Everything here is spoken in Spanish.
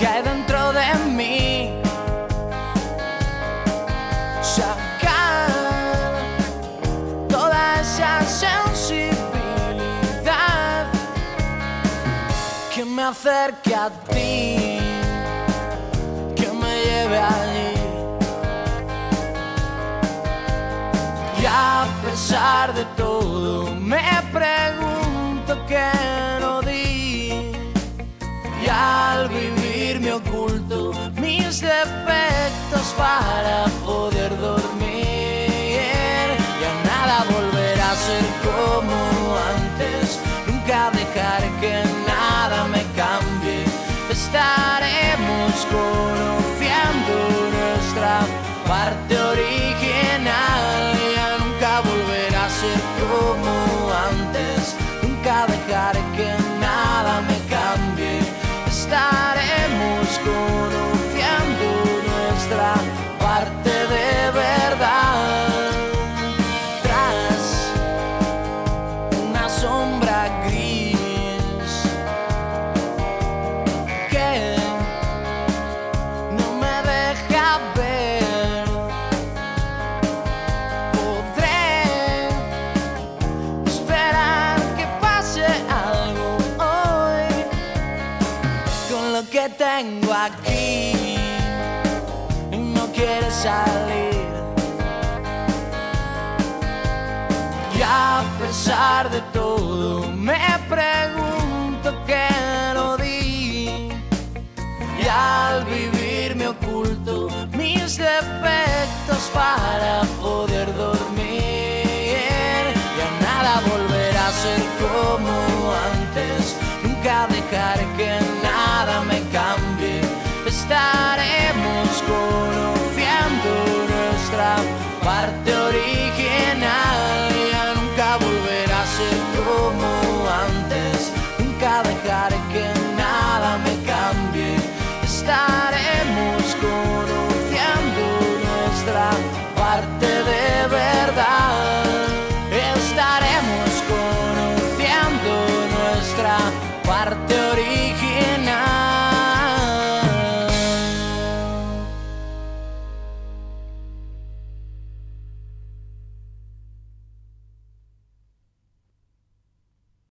que hay dentro de mí. Sacar toda esa sensibilidad que me acerque a ti, que me lleve allí. Y a pesar de todo, me oculto mis defectos para poder dormir. Ya nada volverá a ser como antes. Nunca dejar que nada me cambie. Estaremos conociendo nuestra parte parte de verdad. Tras una sombra gris que no me deja ver. Podré esperar que pase algo hoy con lo que tengo aquí y no quiere salir. Y a pesar de todo, me pregunto qué no di. Y al vivir me oculto mis defectos para poder dormir.